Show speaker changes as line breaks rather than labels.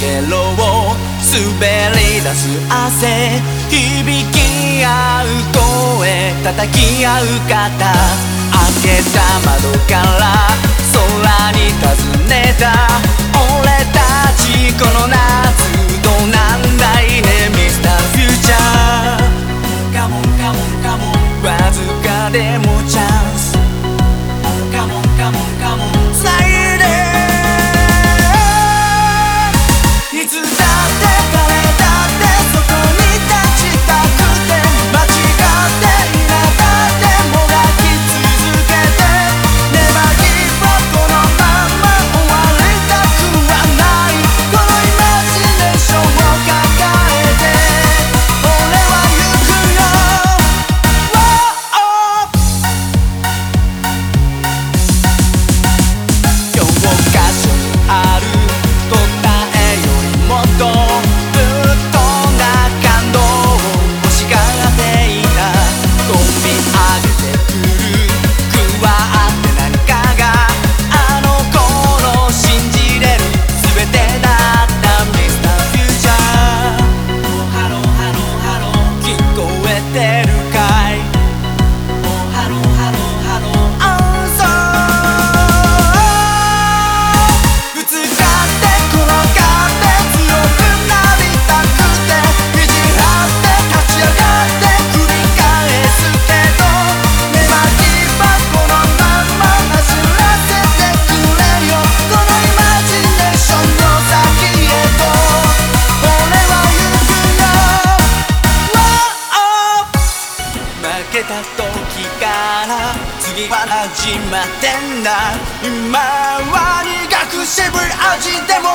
げろ滑り出す汗。響き合う声叩き合う肩。開けた窓から空に尋ねた。俺たちこの夏けた時から次は始まってんだ今は苦く渋い味でも